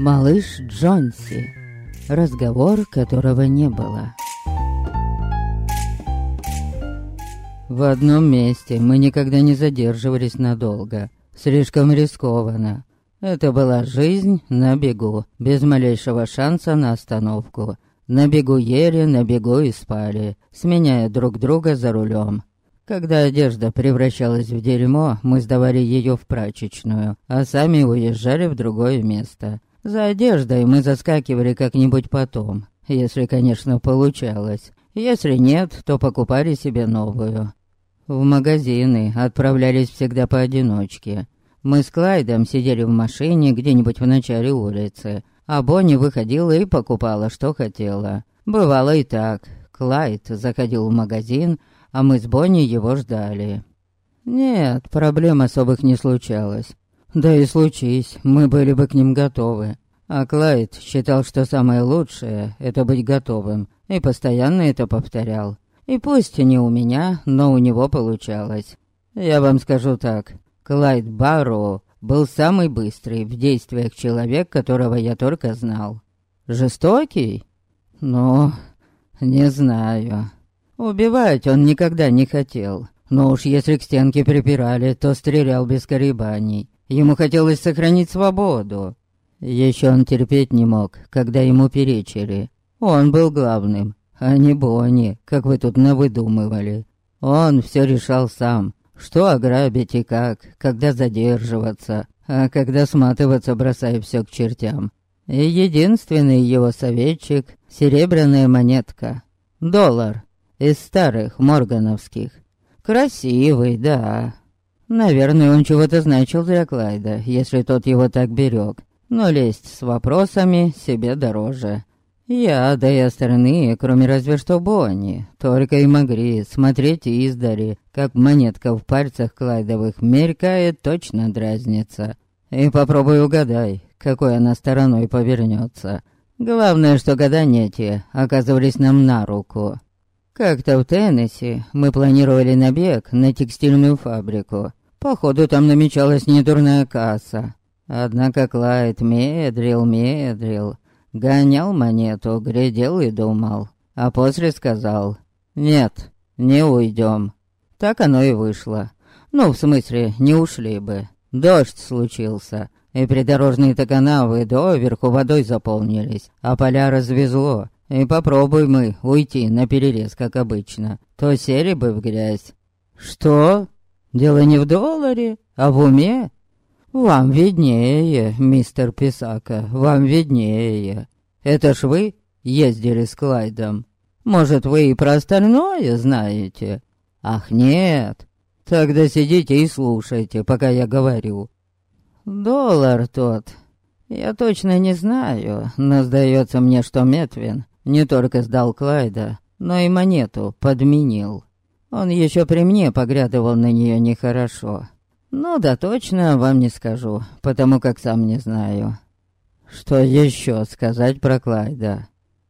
Малыш Джонси. Разговор, которого не было. В одном месте мы никогда не задерживались надолго. Слишком рискованно. Это была жизнь на бегу, без малейшего шанса на остановку. На бегу ели, на бегу и спали, сменяя друг друга за рулем. Когда одежда превращалась в дерьмо, мы сдавали ее в прачечную, а сами уезжали в другое место. За одеждой мы заскакивали как-нибудь потом, если, конечно, получалось. Если нет, то покупали себе новую. В магазины отправлялись всегда поодиночке. Мы с Клайдом сидели в машине где-нибудь в начале улицы, а Бонни выходила и покупала, что хотела. Бывало и так. Клайд заходил в магазин, а мы с Бонни его ждали. Нет, проблем особых не случалось. Да и случись, мы были бы к ним готовы. А Клайд считал, что самое лучшее — это быть готовым, и постоянно это повторял. И пусть не у меня, но у него получалось. Я вам скажу так, Клайд Барроу был самый быстрый в действиях человек, которого я только знал. Жестокий? Ну, не знаю. Убивать он никогда не хотел. Но уж если к стенке припирали, то стрелял без колебаний. Ему хотелось сохранить свободу. Еще он терпеть не мог, когда ему перечили. Он был главным, а не Бонни, как вы тут навыдумывали. Он все решал сам, что ограбить и как, когда задерживаться, а когда сматываться, бросая все к чертям. И единственный его советчик — серебряная монетка. Доллар из старых моргановских. Красивый, да, Наверное, он чего-то значил для Клайда, если тот его так берег. Но лезть с вопросами себе дороже. Я, да и остальные, кроме разве что Бонни, только и могли смотреть издали, как монетка в пальцах Клайдовых мелькает, точно дразнится. И попробуй угадай, какой она стороной повернется. Главное, что гадания те оказывались нам на руку. Как-то в Теннесси мы планировали набег на текстильную фабрику. Походу, там намечалась недурная касса. Однако Клайд медрил, медрил, гонял монету, глядел и думал. А после сказал, «Нет, не уйдем». Так оно и вышло. Ну, в смысле, не ушли бы. Дождь случился, и придорожные-то канавы доверху водой заполнились, а поля развезло. И попробуй мы уйти на перерез, как обычно, то сели бы в грязь. «Что?» Дело не в долларе, а в уме. Вам виднее, мистер Писака, вам виднее. Это ж вы ездили с Клайдом. Может, вы и про остальное знаете? Ах, нет. Тогда сидите и слушайте, пока я говорю. Доллар тот. Я точно не знаю, но сдается мне, что Метвин не только сдал Клайда, но и монету подменил. Он еще при мне поглядывал на нее нехорошо. Ну да точно вам не скажу, потому как сам не знаю. Что еще сказать про Клайда?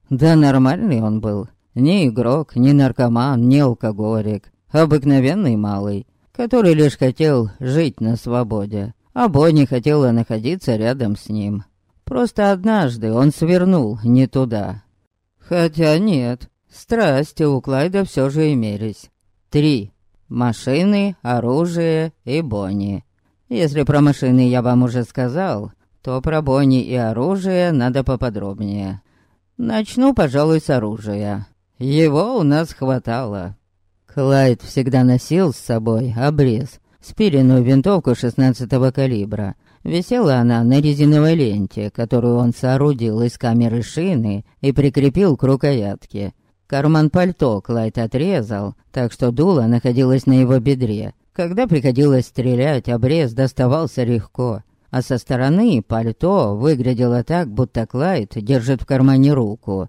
Да нормальный он был. Ни игрок, ни наркоман, ни алкоголик. Обыкновенный малый, который лишь хотел жить на свободе. А Бонни хотела находиться рядом с ним. Просто однажды он свернул не туда. Хотя нет, страсти у Клайда все же имелись. Три. Машины, оружие и Бонни. Если про машины я вам уже сказал, то про Бонни и оружие надо поподробнее. Начну, пожалуй, с оружия. Его у нас хватало. Клайд всегда носил с собой обрез, спиленную винтовку 16-го калибра. Висела она на резиновой ленте, которую он соорудил из камеры шины и прикрепил к рукоятке. Карман пальто Клайд отрезал, так что дуло находилось на его бедре. Когда приходилось стрелять, обрез доставался легко, а со стороны пальто выглядело так, будто Клайд держит в кармане руку.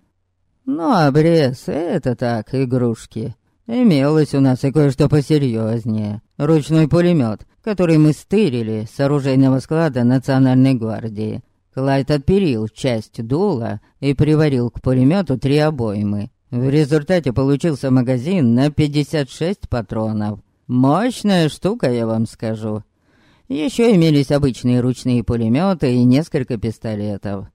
Ну, обрез — это так, игрушки. Имелось у нас и кое-что посерьезнее. Ручной пулемет, который мы стырили с оружейного склада Национальной гвардии. Клайд отперил часть дула и приварил к пулемету три обоймы. В результате получился магазин на 56 патронов. Мощная штука, я вам скажу. Еще имелись обычные ручные пулеметы и несколько пистолетов.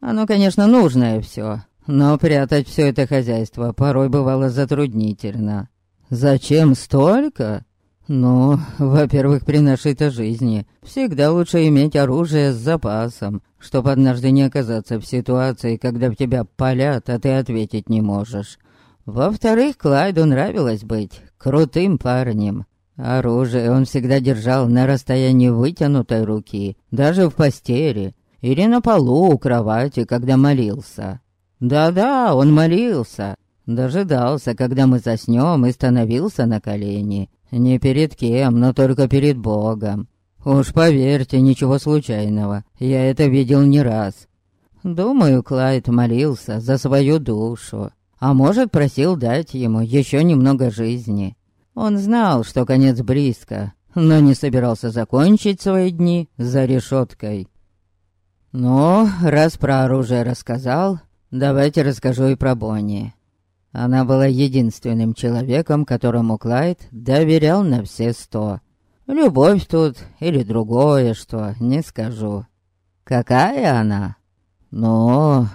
Оно, конечно, нужное все, но прятать все это хозяйство порой бывало затруднительно. Зачем столько? Ну, во-первых, при нашей-то жизни всегда лучше иметь оружие с запасом, чтобы однажды не оказаться в ситуации, когда в тебя палят, а ты ответить не можешь. Во-вторых, Клайду нравилось быть крутым парнем. Оружие он всегда держал на расстоянии вытянутой руки, даже в постели, или на полу у кровати, когда молился. Да-да, он молился, дожидался, когда мы заснем, и становился на колени. Не перед кем, но только перед Богом. Уж поверьте, ничего случайного, я это видел не раз. Думаю, Клайд молился за свою душу, а может, просил дать ему еще немного жизни. Он знал, что конец близко, но не собирался закончить свои дни за решеткой. Но раз про оружие рассказал, давайте расскажу и про Бонни. Она была единственным человеком, которому Клайд доверял на все сто. Любовь тут или другое что, не скажу. Какая она? Ну,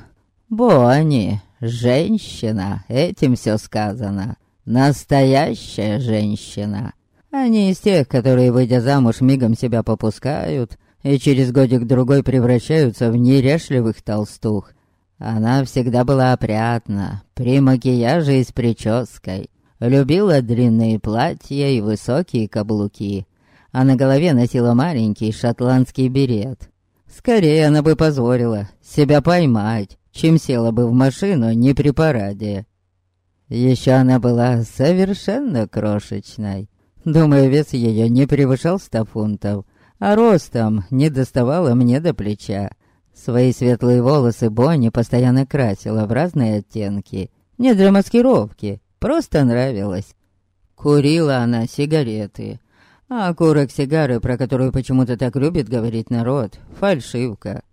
Бонни, женщина, этим все сказано. Настоящая женщина. Они из тех, которые, выйдя замуж, мигом себя попускают и через годик-другой превращаются в неряшливых толстух. Она всегда была опрятна, при макияже и с прической. Любила длинные платья и высокие каблуки, а на голове носила маленький шотландский берет. Скорее она бы позволила себя поймать, чем села бы в машину не при параде. Еще она была совершенно крошечной. Думаю, вес ее не превышал ста фунтов, а ростом не доставала мне до плеча. Свои светлые волосы Бонни постоянно красила в разные оттенки. Не для маскировки, просто нравилось. Курила она сигареты. А окурок сигары, про которую почему-то так любит говорить народ, фальшивка.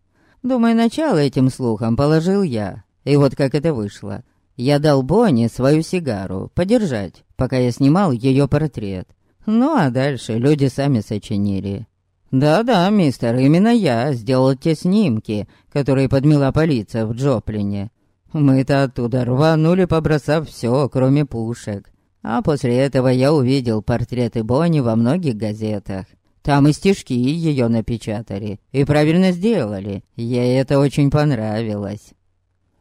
Думаю, начало этим слухам положил я. И вот как это вышло. Я дал Бонни свою сигару подержать, пока я снимал ее портрет. Ну а дальше люди сами сочинили. Да-да, мистер, именно я сделал те снимки, которые подмела полиция в Джоплине. Мы-то оттуда рванули, побросав все, кроме пушек. А после этого я увидел портреты Бонни во многих газетах. Там и стишки ее напечатали. И правильно сделали. Ей это очень понравилось.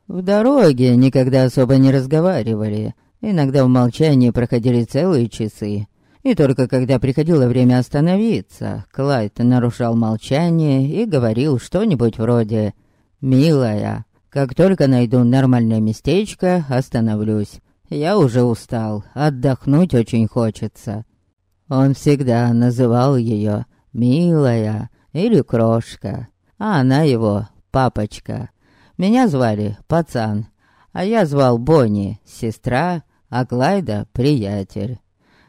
В дороге никогда особо не разговаривали. Иногда в молчании проходили целые часы. И только когда приходило время остановиться, Клайд нарушал молчание и говорил что-нибудь вроде «Милая, как только найду нормальное местечко, остановлюсь. Я уже устал, отдохнуть очень хочется». Он всегда называл ее «милая» или «крошка», а она его «папочка». Меня звали Пацан, а я звал Бонни, сестра, а Клайда — приятель.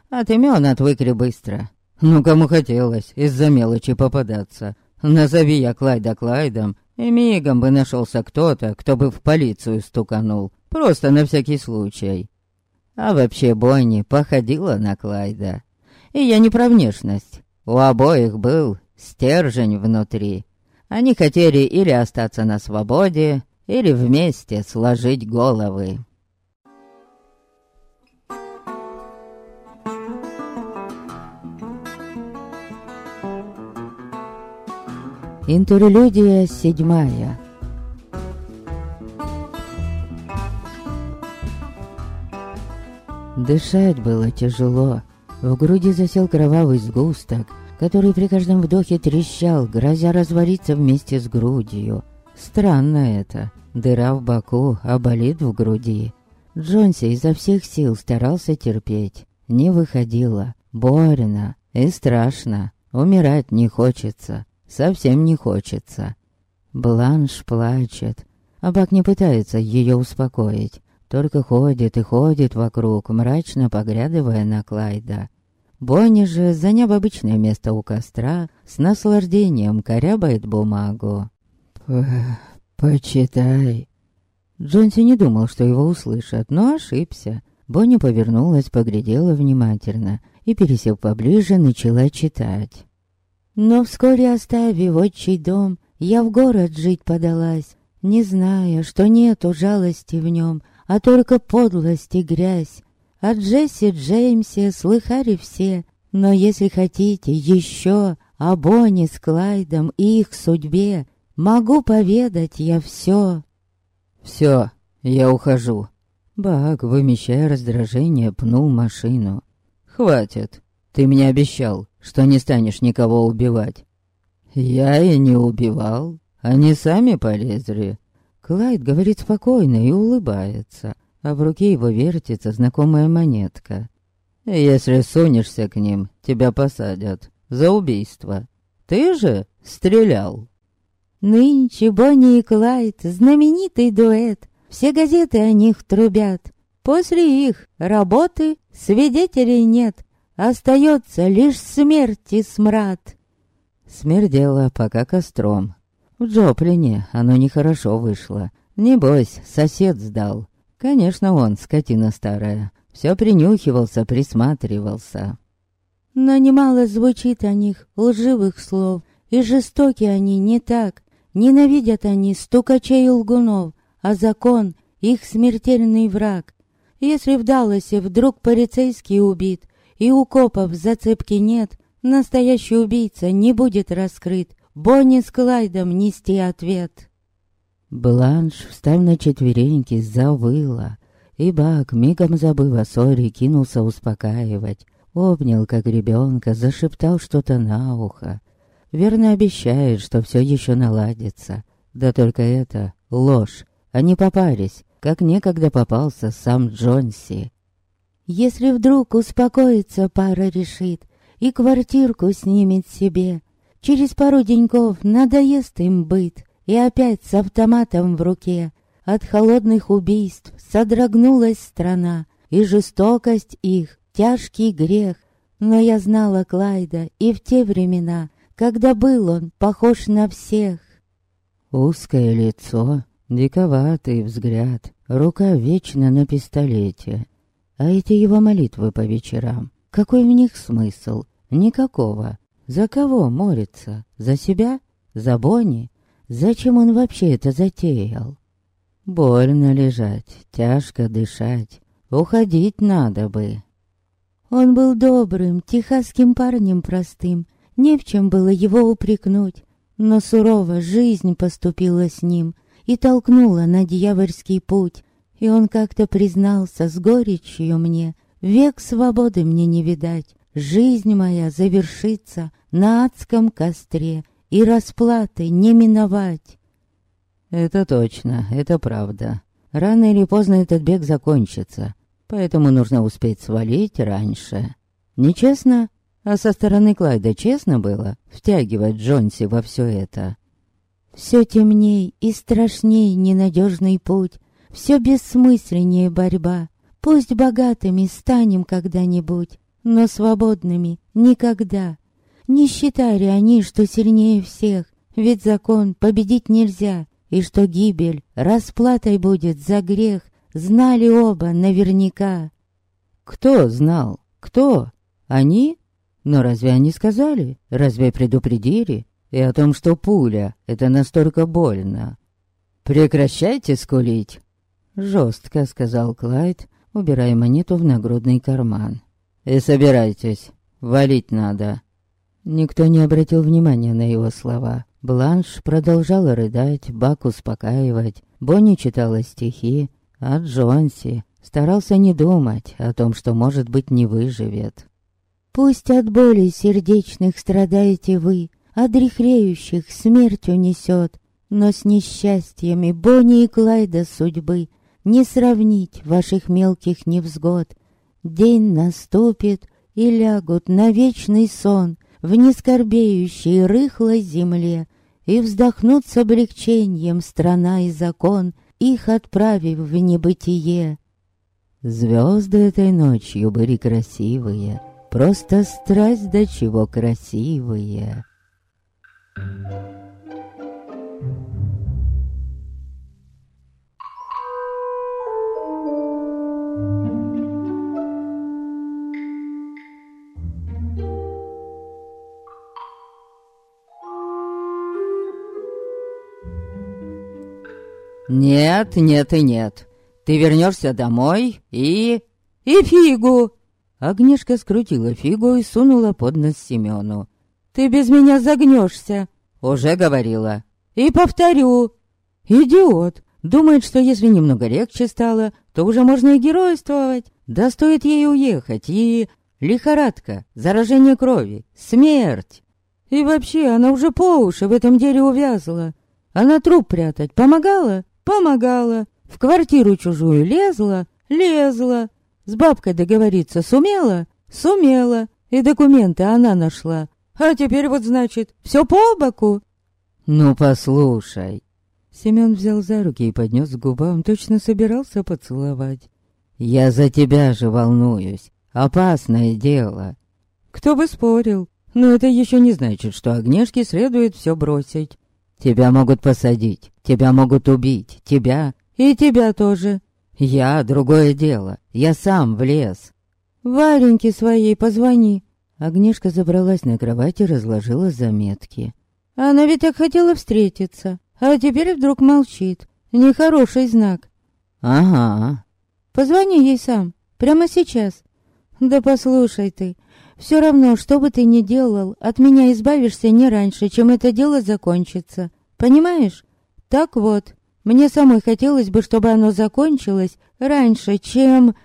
От имен отвыкли быстро. Ну, кому хотелось из-за мелочи попадаться. Назови я Клайда Клайдом, и мигом бы нашелся кто-то, кто бы в полицию стуканул. Просто на всякий случай. А вообще Бонни походила на Клайда. И я не про внешность. У обоих был стержень внутри. Они хотели или остаться на свободе, или вместе сложить головы. Интерлюдия седьмая Дышать было тяжело. В груди засел кровавый сгусток, который при каждом вдохе трещал, грозя развалиться вместе с грудью. Странно это. Дыра в боку, а болит в груди. Джонси изо всех сил старался терпеть. Не выходило. Больно и страшно. Умирать не хочется. Совсем не хочется. Бланш плачет. а Бак не пытается ее успокоить. Только ходит и ходит вокруг, мрачно поглядывая на Клайда. Бонни же, заняв обычное место у костра, с наслаждением корябает бумагу. «Почитай». Джонси не думал, что его услышат, но ошибся. Бонни повернулась, поглядела внимательно и, пересев поближе, начала читать. Но вскоре оставив отчий дом, я в город жить подалась, не зная, что нету жалости в нем, а только подлость и грязь. О Джесси Джеймсе слыхали все, но если хотите еще о Бонни с Клайдом и их судьбе, могу поведать я все. Все, я ухожу. Бак, вымещая раздражение, пнул машину. Хватит. Ты мне обещал, что не станешь никого убивать. Я и не убивал. Они сами полезли. Клайд говорит спокойно и улыбается, а в руке его вертится знакомая монетка. Если сунешься к ним, тебя посадят за убийство. Ты же стрелял. Нынче Бонни и Клайд — знаменитый дуэт. Все газеты о них трубят. После их работы свидетелей нет. Остается лишь смерть и смрад. Смердело пока костром. В Джоплине оно нехорошо вышло. Небось, сосед сдал. Конечно, он, скотина старая. Все принюхивался, присматривался. Но немало звучит о них лживых слов, и жестоки они не так. Ненавидят они стукачей и лгунов, а закон — их смертельный враг. Если в Далласе вдруг полицейский убит, и у копов зацепки нет, настоящий убийца не будет раскрыт, Бонни с Клайдом нести ответ. Бланш, встав на четвереньки, завыла, и Бак, мигом забыв о ссоре, кинулся успокаивать. Обнял, как ребенка, зашептал что-то на ухо. Верно обещает, что все еще наладится. Да только это ложь. Они попались, как некогда попался сам Джонси. Если вдруг успокоится, пара решит и квартирку снимет себе. Через пару деньков надоест им быт, и опять с автоматом в руке. От холодных убийств содрогнулась страна, и жестокость их — тяжкий грех. Но я знала Клайда и в те времена, когда был он похож на всех. Узкое лицо, диковатый взгляд, рука вечно на пистолете. А эти его молитвы по вечерам, какой в них смысл? Никакого. За кого молится? За себя? За Бонни? Зачем он вообще это затеял? Больно лежать, тяжко дышать. Уходить надо бы. Он был добрым, техасским парнем простым. Не в чем было его упрекнуть. Но сурово жизнь поступила с ним и толкнула на дьявольский путь. И он как-то признался с горечью мне, век свободы мне не видать. Жизнь моя завершится на адском костре, и расплаты не миновать. Это точно, это правда. Рано или поздно этот бег закончится, поэтому нужно успеть свалить раньше. Нечестно? А со стороны Клайда честно было втягивать Джонси во все это? Все темней и страшней ненадежный путь, все бессмысленнее борьба. Пусть богатыми станем когда-нибудь, но свободными никогда. Не считали они, что сильнее всех, ведь закон победить нельзя, и что гибель расплатой будет за грех, знали оба наверняка. Кто знал? Кто? Они? Но разве они сказали? Разве предупредили? И о том, что пуля — это настолько больно. «Прекращайте скулить!» Жестко сказал Клайд, убирая монету в нагрудный карман. «И собирайтесь, валить надо!» Никто не обратил внимания на его слова. Бланш продолжала рыдать, Бак успокаивать, Бонни читала стихи, а Джонси старался не думать о том, что, может быть, не выживет. «Пусть от боли сердечных страдаете вы, а дряхлеющих смерть унесет, но с несчастьями Бонни и Клайда судьбы не сравнить ваших мелких невзгод. День наступит, и лягут на вечный сон, в нескорбеющей рыхлой земле, и вздохнут с облегчением страна и закон, их отправив в небытие. Звезды этой ночью были красивые, просто страсть до чего красивые. «Нет, нет и нет. Ты вернешься домой и...» «И фигу!» Агнешка скрутила фигу и сунула под нос Семену. «Ты без меня загнешься!» «Уже говорила!» «И повторю!» «Идиот! Думает, что если немного легче стало, то уже можно и геройствовать. Да стоит ей уехать, и... Лихорадка, заражение крови, смерть. И вообще, она уже по уши в этом деле увязла. Она труп прятать помогала? Помогала. В квартиру чужую лезла? Лезла. С бабкой договориться сумела? Сумела. И документы она нашла. А теперь вот, значит, все по боку. Ну, послушай. Семен взял за руки и поднес к губам, точно собирался поцеловать. «Я за тебя же волнуюсь. Опасное дело». «Кто бы спорил. Но это еще не значит, что Агнешке следует все бросить. Тебя могут посадить, тебя могут убить, тебя и тебя тоже. Я — другое дело, я сам влез. Вареньке своей позвони. Агнешка забралась на кровать и разложила заметки. Она ведь так хотела встретиться, а теперь вдруг молчит. Нехороший знак. Ага. Позвони ей сам, прямо сейчас. Да послушай ты, все равно, что бы ты ни делал, от меня избавишься не раньше, чем это дело закончится. Понимаешь? Так вот, мне самой хотелось бы, чтобы оно закончилось раньше, чем...»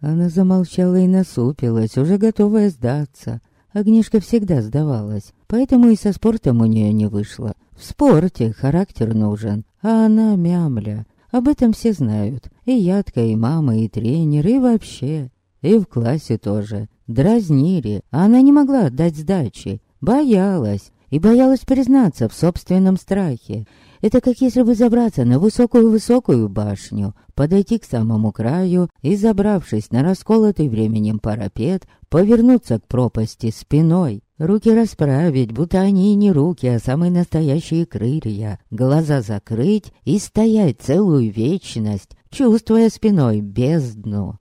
Она замолчала и насупилась, уже готовая сдаться. Агнешка всегда сдавалась, поэтому и со спортом у нее не вышло. В спорте характер нужен, а она мямля. Об этом все знают. И Ядка, и мама, и тренер, и вообще. И в классе тоже. Дразнили, а она не могла отдать сдачи. Боялась. И боялась признаться в собственном страхе. Это как если бы забраться на высокую-высокую башню, подойти к самому краю и, забравшись на расколотый временем парапет, повернуться к пропасти спиной, руки расправить, будто они и не руки, а самые настоящие крылья, глаза закрыть и стоять целую вечность, чувствуя спиной бездну.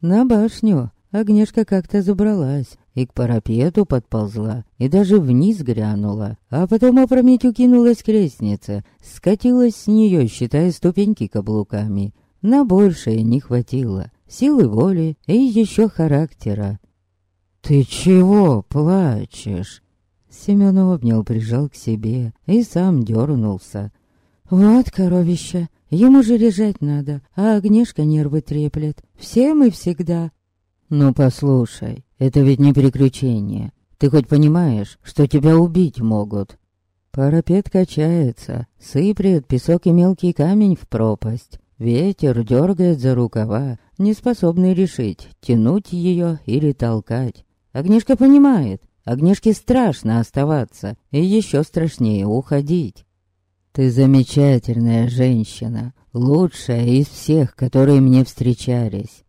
На башню Агнешка как-то забралась и к парапету подползла, и даже вниз грянула, а потом опрометью кинулась к скатилась с нее, считая ступеньки каблуками. На большее не хватило, силы воли и еще характера. «Ты чего плачешь?» Семен обнял, прижал к себе и сам дернулся. «Вот коровище, ему же лежать надо, а Агнешка нервы треплет. Всем и всегда. «Ну послушай, это ведь не приключение. Ты хоть понимаешь, что тебя убить могут?» Парапет качается, сыплет песок и мелкий камень в пропасть. Ветер дергает за рукава, не способный решить, тянуть ее или толкать. Огнешка понимает, Огнешке страшно оставаться, и еще страшнее уходить. Ты замечательная женщина, лучшая из всех, которые мне встречались.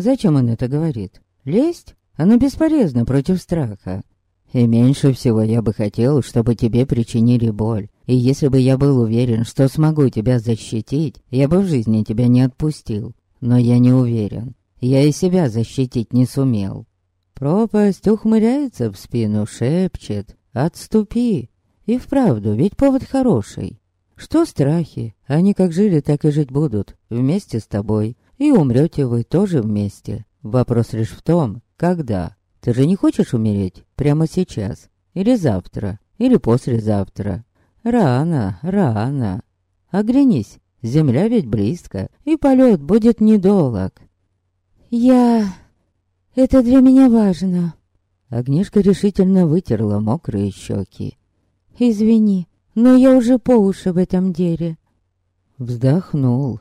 Зачем он это говорит? Лесть? Оно бесполезно против страха. И меньше всего я бы хотел, чтобы тебе причинили боль. И если бы я был уверен, что смогу тебя защитить, я бы в жизни тебя не отпустил. Но я не уверен. Я и себя защитить не сумел. Пропасть ухмыляется в спину, шепчет «Отступи!» И вправду, ведь повод хороший. Что страхи? Они как жили, так и жить будут, вместе с тобой. И умрете вы тоже вместе. Вопрос лишь в том, когда. Ты же не хочешь умереть прямо сейчас? Или завтра? Или послезавтра? Рано, рано. Оглянись, земля ведь близко, и полет будет недолг. Я... Это для меня важно. Огнешка решительно вытерла мокрые щеки. Извини, но я уже по уши в этом деле. Вздохнул.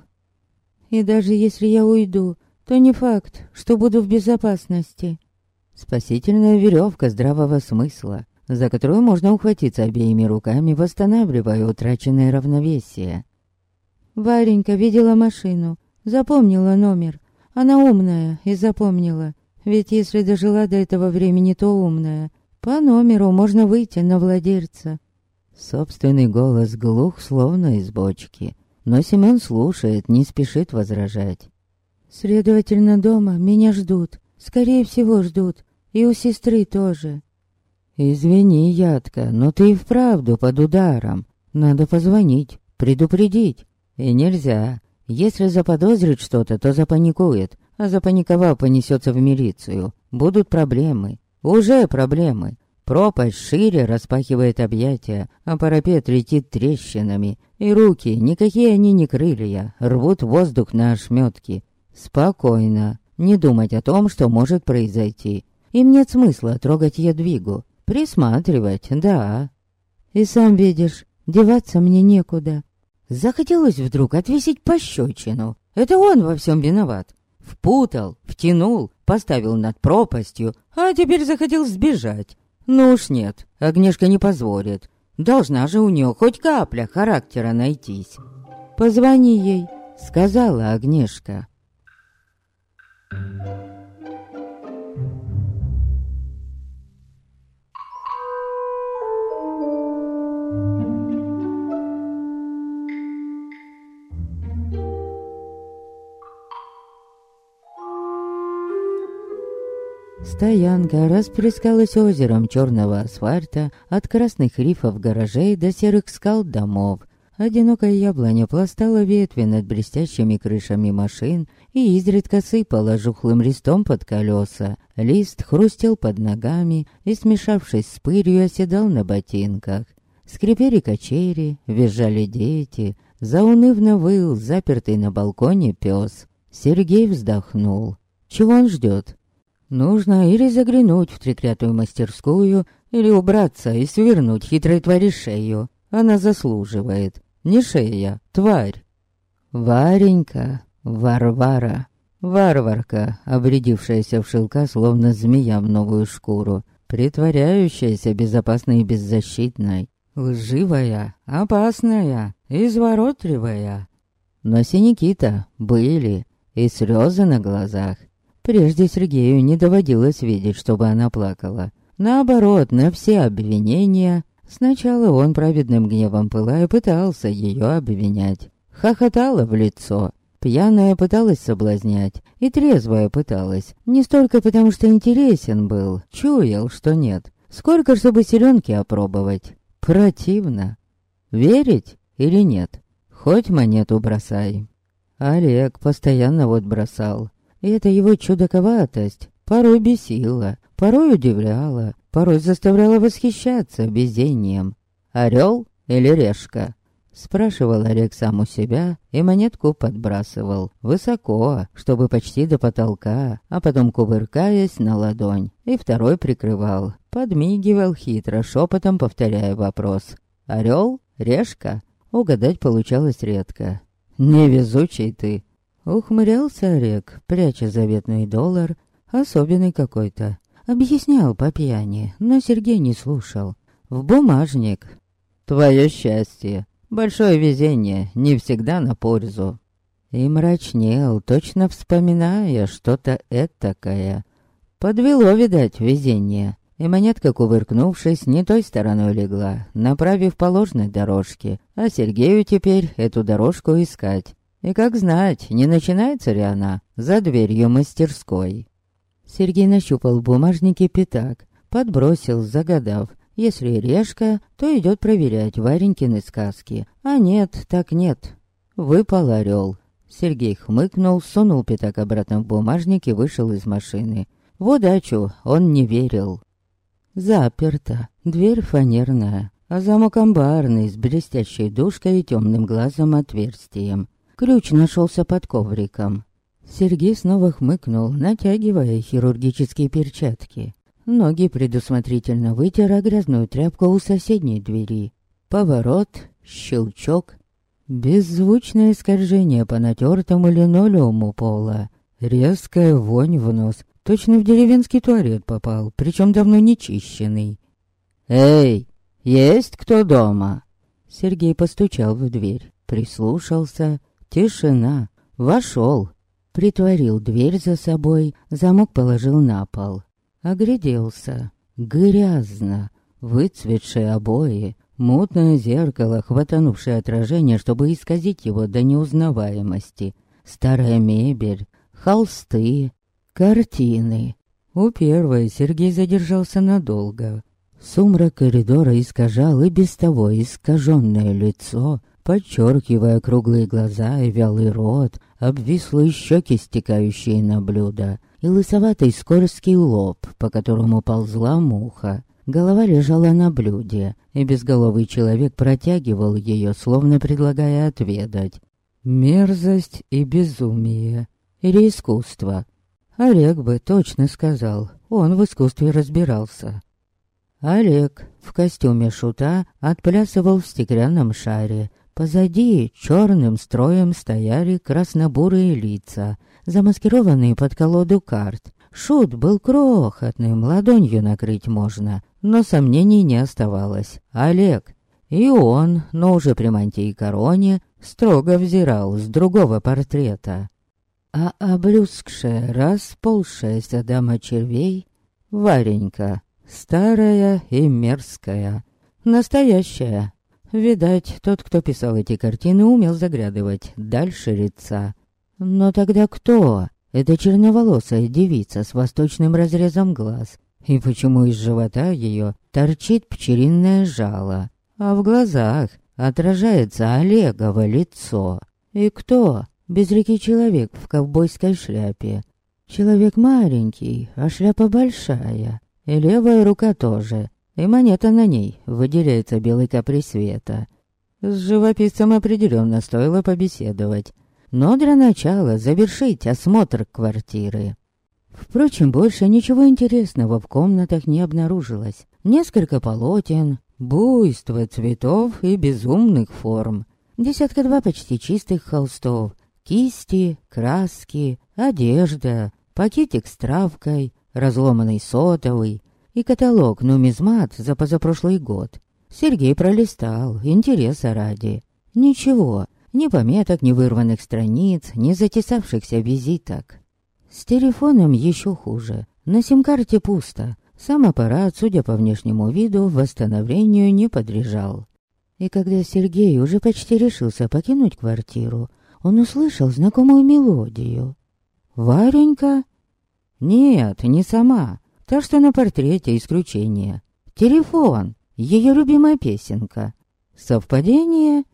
И даже если я уйду, то не факт, что буду в безопасности. Спасительная веревка здравого смысла, за которую можно ухватиться обеими руками, восстанавливая утраченное равновесие. Варенька видела машину, запомнила номер. Она умная и запомнила. Ведь если дожила до этого времени, то умная. По номеру можно выйти на владельца. Собственный голос глух, словно из бочки. Но Семен слушает, не спешит возражать. «Следовательно, дома меня ждут. Скорее всего, ждут. И у сестры тоже». «Извини, Ядка, но ты и вправду под ударом. Надо позвонить, предупредить. И нельзя. Если заподозрит что-то, то запаникует, а запаниковав, понесется в милицию. Будут проблемы. Уже проблемы. Пропасть шире распахивает объятия, а парапет летит трещинами. И руки, никакие они не крылья, рвут воздух на ошметки. Спокойно, не думать о том, что может произойти. Им нет смысла трогать ядвигу. Присматривать, да. И сам видишь, деваться мне некуда. Захотелось вдруг отвесить пощечину. Это он во всем виноват. Впутал, втянул, поставил над пропастью, а теперь захотел сбежать. Ну уж нет, Агнешка не позволит. Должна же у нее хоть капля характера найтись. «Позвони ей», — сказала Агнешка. Стоянка расплескалась озером черного асфальта от красных рифов гаражей до серых скал домов. Одинокая яблоня пластала ветви над блестящими крышами машин и изредка сыпала жухлым листом под колеса. Лист хрустел под ногами и, смешавшись с пылью, оседал на ботинках. Скрипели качели, визжали дети, заунывно выл запертый на балконе пес. Сергей вздохнул. Чего он ждет? Нужно или заглянуть в треклятую мастерскую, или убраться и свернуть хитрой твари шею. Она заслуживает. Не шея, тварь. Варенька, Варвара. Варварка, обрядившаяся в шелка, словно змея в новую шкуру, притворяющаяся безопасной и беззащитной, лживая, опасная, изворотливая. Но синяки-то были, и слезы на глазах, Прежде Сергею не доводилось видеть, чтобы она плакала. Наоборот, на все обвинения... Сначала он праведным гневом пылая пытался ее обвинять. Хохотала в лицо. Пьяная пыталась соблазнять, и трезвая пыталась. Не столько потому, что интересен был, чуял, что нет. Сколько, чтобы селенки опробовать. Противно. Верить или нет? Хоть монету бросай. Олег постоянно вот бросал. И эта его чудаковатость порой бесила, порой удивляла, порой заставляла восхищаться везением. «Орел или решка?» Спрашивал Олег сам у себя и монетку подбрасывал высоко, чтобы почти до потолка, а потом кувыркаясь на ладонь, и второй прикрывал. Подмигивал хитро, шепотом повторяя вопрос. «Орел? Решка?» Угадать получалось редко. «Невезучий ты!» Ухмырялся Олег, пряча заветный доллар, особенный какой-то. Объяснял по пьяни, но Сергей не слушал. В бумажник. Твое счастье. Большое везение, не всегда на пользу. И мрачнел, точно вспоминая что-то этакое. Подвело, видать, везение. И монетка, кувыркнувшись, не той стороной легла, направив по ложной дорожке. А Сергею теперь эту дорожку искать. И как знать, не начинается ли она за дверью мастерской. Сергей нащупал в бумажнике пятак, подбросил, загадав. Если решка, то идет проверять Варенькины сказки. А нет, так нет. Выпал орел. Сергей хмыкнул, сунул пятак обратно в бумажник и вышел из машины. В удачу он не верил. Заперто. Дверь фанерная, а замок амбарный с блестящей душкой и темным глазом отверстием. Ключ нашелся под ковриком. Сергей снова хмыкнул, натягивая хирургические перчатки. Ноги предусмотрительно вытер о грязную тряпку у соседней двери. Поворот, щелчок. Беззвучное скольжение по натертому линолеуму пола. Резкая вонь в нос. Точно в деревенский туалет попал, причем давно не чищенный. «Эй, есть кто дома?» Сергей постучал в дверь, прислушался. Тишина. Вошел. Притворил дверь за собой, замок положил на пол. Огляделся. Грязно. Выцветшие обои, мутное зеркало, хватанувшее отражение, чтобы исказить его до неузнаваемости. Старая мебель, холсты, картины. У первой Сергей задержался надолго. Сумрак коридора искажал и без того искаженное лицо подчеркивая круглые глаза и вялый рот, обвислые щеки, стекающие на блюдо, и лысоватый скорский лоб, по которому ползла муха. Голова лежала на блюде, и безголовый человек протягивал ее, словно предлагая отведать. Мерзость и безумие. Или искусство. Олег бы точно сказал, он в искусстве разбирался. Олег в костюме шута отплясывал в стеклянном шаре. Позади черным строем стояли краснобурые лица, замаскированные под колоду карт. Шут был крохотным, ладонью накрыть можно, но сомнений не оставалось. Олег. И он, но уже при мантии короне, строго взирал с другого портрета. А облюскшая, расползшая дама червей, Варенька, старая и мерзкая, настоящая. Видать, тот, кто писал эти картины, умел заглядывать дальше лица. Но тогда кто? Это черноволосая девица с восточным разрезом глаз. И почему из живота ее торчит пчелиное жало, а в глазах отражается Олегово лицо? И кто? Безрекий человек в ковбойской шляпе. Человек маленький, а шляпа большая. И левая рука тоже. И монета на ней выделяется белой капри света. С живописцем определенно стоило побеседовать но для начала завершить осмотр квартиры. Впрочем, больше ничего интересного в комнатах не обнаружилось. Несколько полотен, буйство цветов и безумных форм. Десятка-два почти чистых холстов, кисти, краски, одежда, пакетик с травкой, разломанный сотовый и каталог нумизмат за позапрошлый год. Сергей пролистал, интереса ради. Ничего, ни пометок, ни вырванных страниц, ни затесавшихся визиток. С телефоном еще хуже. На сим-карте пусто. Сам аппарат, судя по внешнему виду, восстановлению не подлежал. И когда Сергей уже почти решился покинуть квартиру, он услышал знакомую мелодию. «Варенька?» «Нет, не сама. Та, что на портрете исключение. Телефон. Ее любимая песенка. Совпадение?»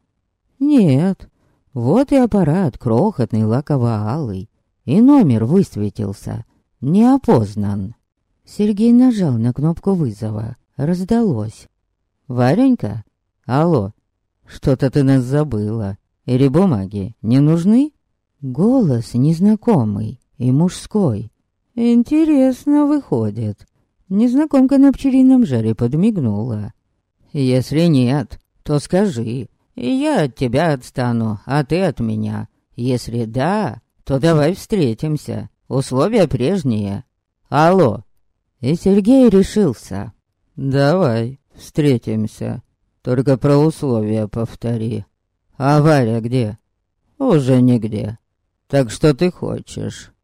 Нет, вот и аппарат крохотный лаково-алый. И номер высветился. Не опознан. Сергей нажал на кнопку вызова. Раздалось. «Варенька? Алло, что-то ты нас забыла. Или бумаги не нужны?» Голос незнакомый и мужской. «Интересно выходит». Незнакомка на пчелином жаре подмигнула. «Если нет, то скажи, я от тебя отстану, а ты от меня. Если да, то давай встретимся. Условия прежние. Алло. И Сергей решился. Давай встретимся. Только про условия повтори. А Варя где? Уже нигде. Так что ты хочешь?